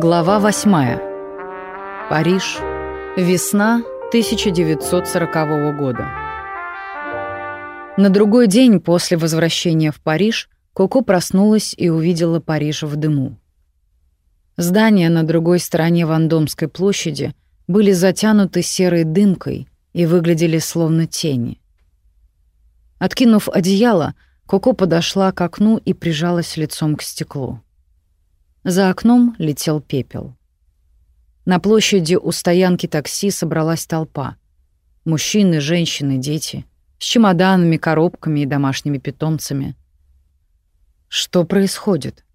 Глава 8. Париж. Весна 1940 года. На другой день после возвращения в Париж Коко проснулась и увидела Париж в дыму. Здания на другой стороне Вандомской площади были затянуты серой дымкой и выглядели словно тени. Откинув одеяло, Коко подошла к окну и прижалась лицом к стеклу. За окном летел пепел. На площади у стоянки такси собралась толпа. Мужчины, женщины, дети. С чемоданами, коробками и домашними питомцами. Что происходит?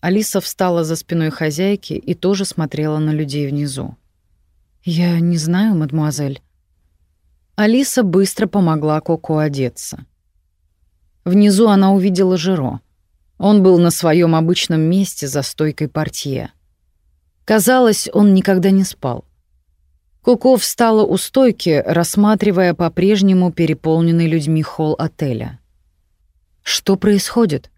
Алиса встала за спиной хозяйки и тоже смотрела на людей внизу. «Я не знаю, мадемуазель». Алиса быстро помогла Коко одеться. Внизу она увидела Жиро — он был на своем обычном месте за стойкой портье. Казалось, он никогда не спал. Коко встала у стойки, рассматривая по-прежнему переполненный людьми холл отеля. «Что происходит?»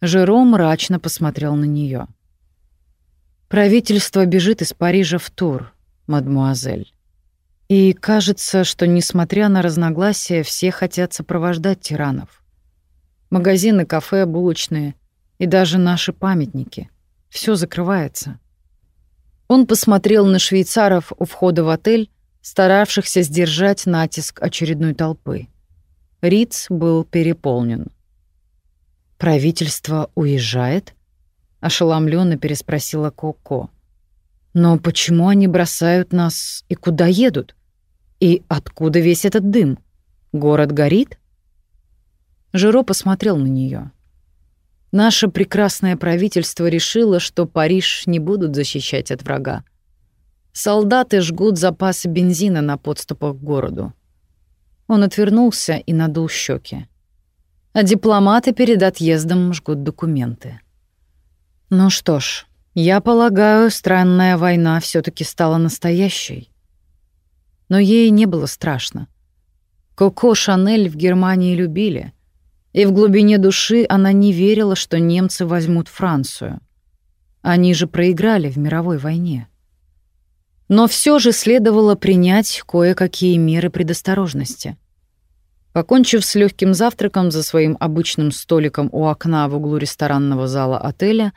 Жером мрачно посмотрел на нее. «Правительство бежит из Парижа в тур, мадмуазель. И кажется, что, несмотря на разногласия, все хотят сопровождать тиранов. Магазины, кафе, булочные и даже наши памятники. Все закрывается. Он посмотрел на швейцаров у входа в отель, старавшихся сдержать натиск очередной толпы. Риц был переполнен. «Правительство уезжает?» — ошеломленно переспросила Коко. «Но почему они бросают нас и куда едут? И откуда весь этот дым? Город горит?» Жиро посмотрел на нее. Наше прекрасное правительство решило, что Париж не будут защищать от врага. Солдаты жгут запасы бензина на подступах к городу. Он отвернулся и надул щеки. А дипломаты перед отъездом жгут документы. Ну что ж, я полагаю, странная война все таки стала настоящей. Но ей не было страшно. Коко Шанель в Германии любили — и в глубине души она не верила, что немцы возьмут Францию. Они же проиграли в мировой войне. Но все же следовало принять кое-какие меры предосторожности. Покончив с легким завтраком за своим обычным столиком у окна в углу ресторанного зала отеля,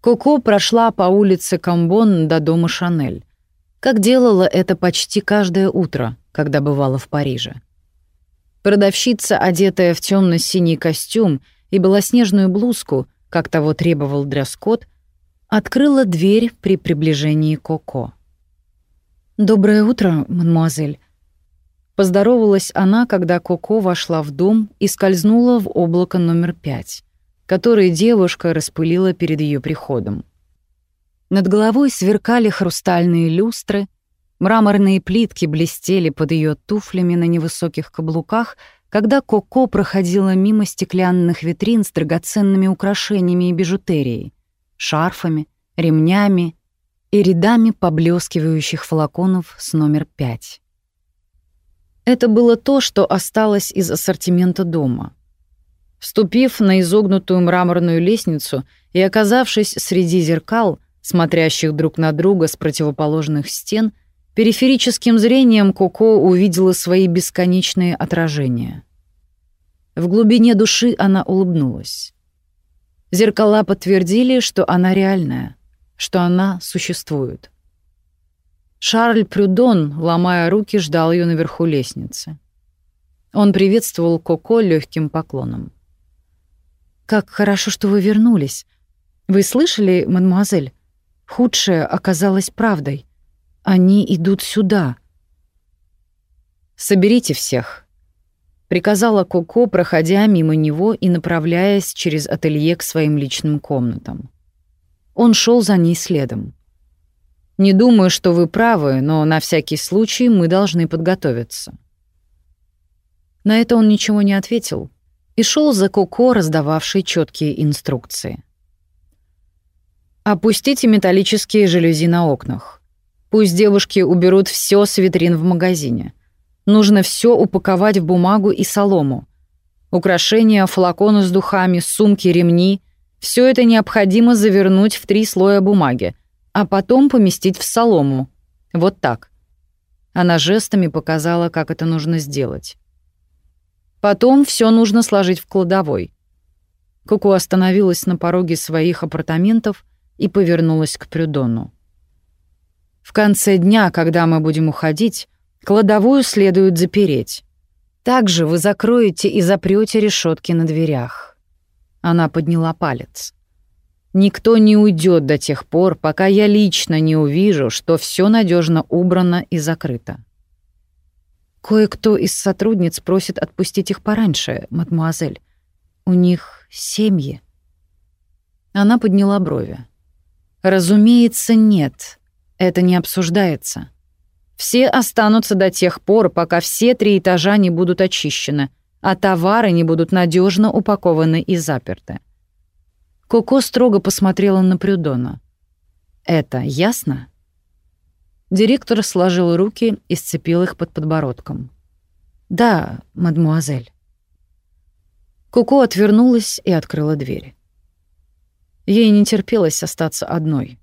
Коко прошла по улице Камбон до дома Шанель, как делала это почти каждое утро, когда бывала в Париже. Продавщица, одетая в темно-синий костюм и белоснежную блузку, как того требовал дресс-код, открыла дверь при приближении Коко. «Доброе утро, мадемуазель». Поздоровалась она, когда Коко вошла в дом и скользнула в облако номер пять, которое девушка распылила перед ее приходом. Над головой сверкали хрустальные люстры, Мраморные плитки блестели под ее туфлями на невысоких каблуках, когда Коко проходила мимо стеклянных витрин с драгоценными украшениями и бижутерией, шарфами, ремнями и рядами поблескивающих флаконов с номер пять. Это было то, что осталось из ассортимента дома. Вступив на изогнутую мраморную лестницу и оказавшись среди зеркал, смотрящих друг на друга с противоположных стен — Периферическим зрением Коко увидела свои бесконечные отражения. В глубине души она улыбнулась. Зеркала подтвердили, что она реальная, что она существует. Шарль Прюдон, ломая руки, ждал ее наверху лестницы. Он приветствовал Коко легким поклоном. «Как хорошо, что вы вернулись. Вы слышали, мадемуазель? Худшее оказалось правдой. Они идут сюда. Соберите всех, приказала Коко, проходя мимо него и направляясь через ателье к своим личным комнатам. Он шел за ней следом. Не думаю, что вы правы, но на всякий случай мы должны подготовиться. На это он ничего не ответил и шел за Коко, раздававший четкие инструкции. Опустите металлические жалюзи на окнах. Пусть девушки уберут все с витрин в магазине. Нужно все упаковать в бумагу и солому. Украшения, флаконы с духами, сумки, ремни Все это необходимо завернуть в три слоя бумаги, а потом поместить в солому. Вот так. Она жестами показала, как это нужно сделать. Потом все нужно сложить в кладовой. Коко остановилась на пороге своих апартаментов и повернулась к Прюдону. В конце дня, когда мы будем уходить, кладовую следует запереть. Также вы закроете и запрете решетки на дверях. Она подняла палец. Никто не уйдет до тех пор, пока я лично не увижу, что все надежно убрано и закрыто. Кое-кто из сотрудниц просит отпустить их пораньше, мадмуазель. У них семьи. Она подняла брови. Разумеется, нет. Это не обсуждается. Все останутся до тех пор, пока все три этажа не будут очищены, а товары не будут надежно упакованы и заперты. Коко строго посмотрела на Прюдона. «Это ясно?» Директор сложил руки и сцепил их под подбородком. «Да, мадмуазель». Коко отвернулась и открыла дверь. Ей не терпелось остаться одной.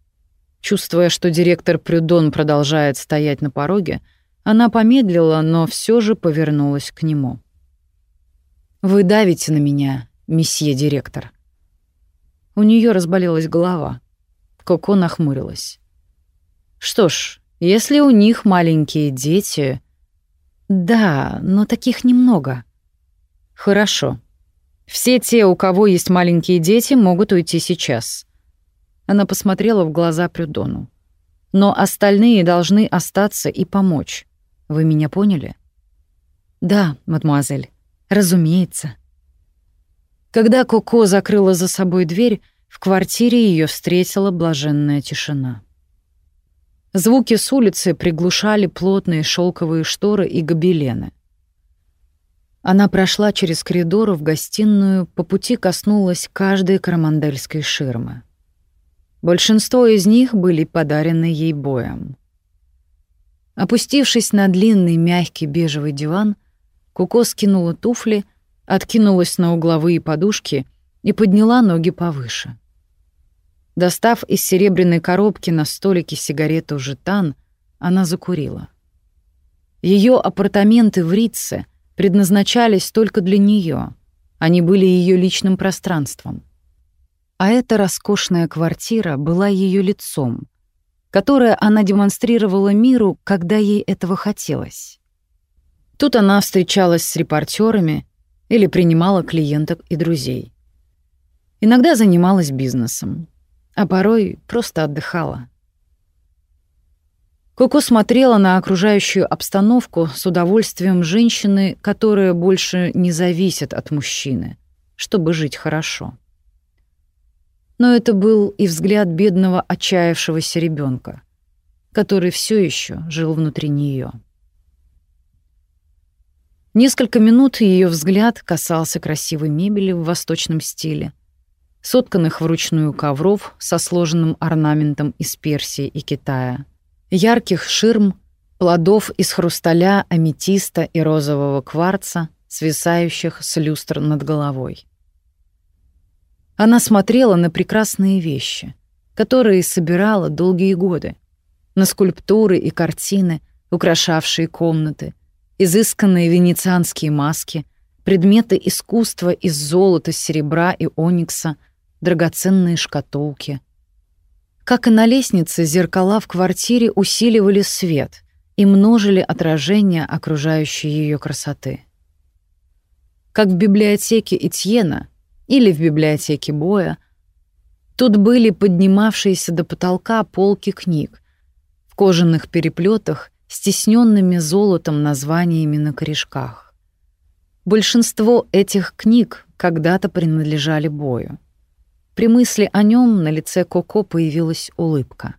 Чувствуя, что директор Прюдон продолжает стоять на пороге, она помедлила, но все же повернулась к нему. «Вы давите на меня, месье директор». У нее разболелась голова. Коко нахмурилась. «Что ж, если у них маленькие дети...» «Да, но таких немного». «Хорошо. Все те, у кого есть маленькие дети, могут уйти сейчас». Она посмотрела в глаза Прюдону. «Но остальные должны остаться и помочь. Вы меня поняли?» «Да, мадемуазель». Разумеется. Когда Коко закрыла за собой дверь, в квартире ее встретила блаженная тишина. Звуки с улицы приглушали плотные шелковые шторы и гобелены. Она прошла через коридор в гостиную, по пути коснулась каждой карамандельской ширмы. Большинство из них были подарены ей боем. Опустившись на длинный мягкий бежевый диван, Куко скинула туфли, откинулась на угловые подушки и подняла ноги повыше. Достав из серебряной коробки на столике сигарету «Жетан», она закурила. Ее апартаменты в Ритце предназначались только для нее. Они были ее личным пространством. А эта роскошная квартира была ее лицом, которое она демонстрировала миру, когда ей этого хотелось. Тут она встречалась с репортерами или принимала клиенток и друзей. Иногда занималась бизнесом, а порой просто отдыхала. Коко смотрела на окружающую обстановку с удовольствием женщины, которая больше не зависит от мужчины, чтобы жить хорошо. Но это был и взгляд бедного отчаявшегося ребенка, который все еще жил внутри нее. Несколько минут ее взгляд касался красивой мебели в восточном стиле, сотканных вручную ковров со сложенным орнаментом из Персии и Китая, ярких ширм, плодов из хрусталя, аметиста и розового кварца, свисающих с люстр над головой. Она смотрела на прекрасные вещи, которые собирала долгие годы, на скульптуры и картины, украшавшие комнаты — изысканные венецианские маски, предметы искусства из золота, серебра и оникса, драгоценные шкатулки. Как и на лестнице, зеркала в квартире усиливали свет и множили отражения окружающей ее красоты. Как в библиотеке Этьена или в библиотеке Боя, тут были поднимавшиеся до потолка полки книг в кожаных переплетах стесненными золотом названиями на корешках. Большинство этих книг когда-то принадлежали Бою. При мысли о нем на лице Коко появилась улыбка.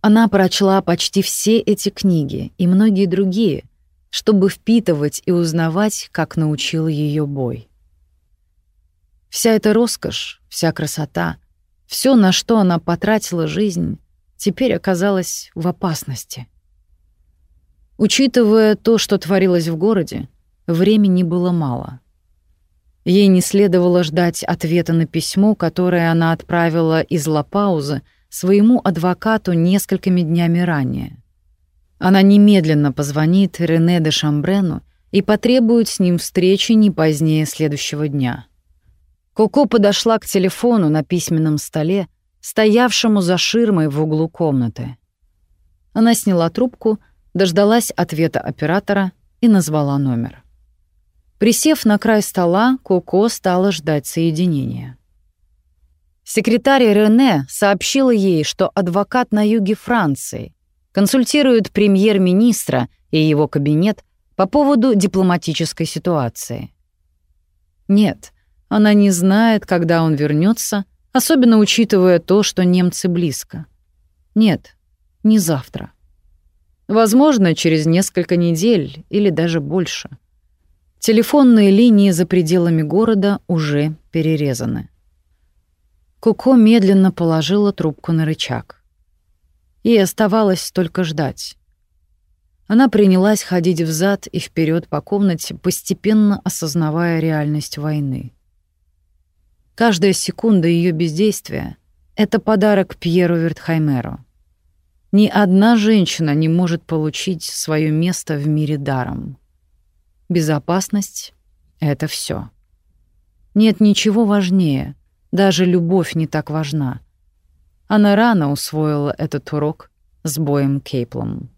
Она прочла почти все эти книги и многие другие, чтобы впитывать и узнавать, как научил ее Бой. Вся эта роскошь, вся красота, все, на что она потратила жизнь, теперь оказалась в опасности — Учитывая то, что творилось в городе, времени было мало. Ей не следовало ждать ответа на письмо, которое она отправила из Лапаузы своему адвокату несколькими днями ранее. Она немедленно позвонит Рене де Шамбрену и потребует с ним встречи не позднее следующего дня. Коко подошла к телефону на письменном столе, стоявшему за ширмой в углу комнаты. Она сняла трубку, дождалась ответа оператора и назвала номер. Присев на край стола, Коко стала ждать соединения. Секретарь Рене сообщила ей, что адвокат на юге Франции консультирует премьер-министра и его кабинет по поводу дипломатической ситуации. Нет, она не знает, когда он вернется, особенно учитывая то, что немцы близко. Нет, не завтра. Возможно, через несколько недель или даже больше — Телефонные линии за пределами города уже перерезаны. Куко медленно положила трубку на рычаг. Ей оставалось только ждать. Она принялась ходить взад и вперед по комнате, постепенно осознавая реальность войны. Каждая секунда ее бездействия — это подарок Пьеру Вертхаймеру. Ни одна женщина не может получить свое место в мире даром. Безопасность — это все. Нет ничего важнее, даже любовь не так важна. Она рано усвоила этот урок с Боем Кейплом.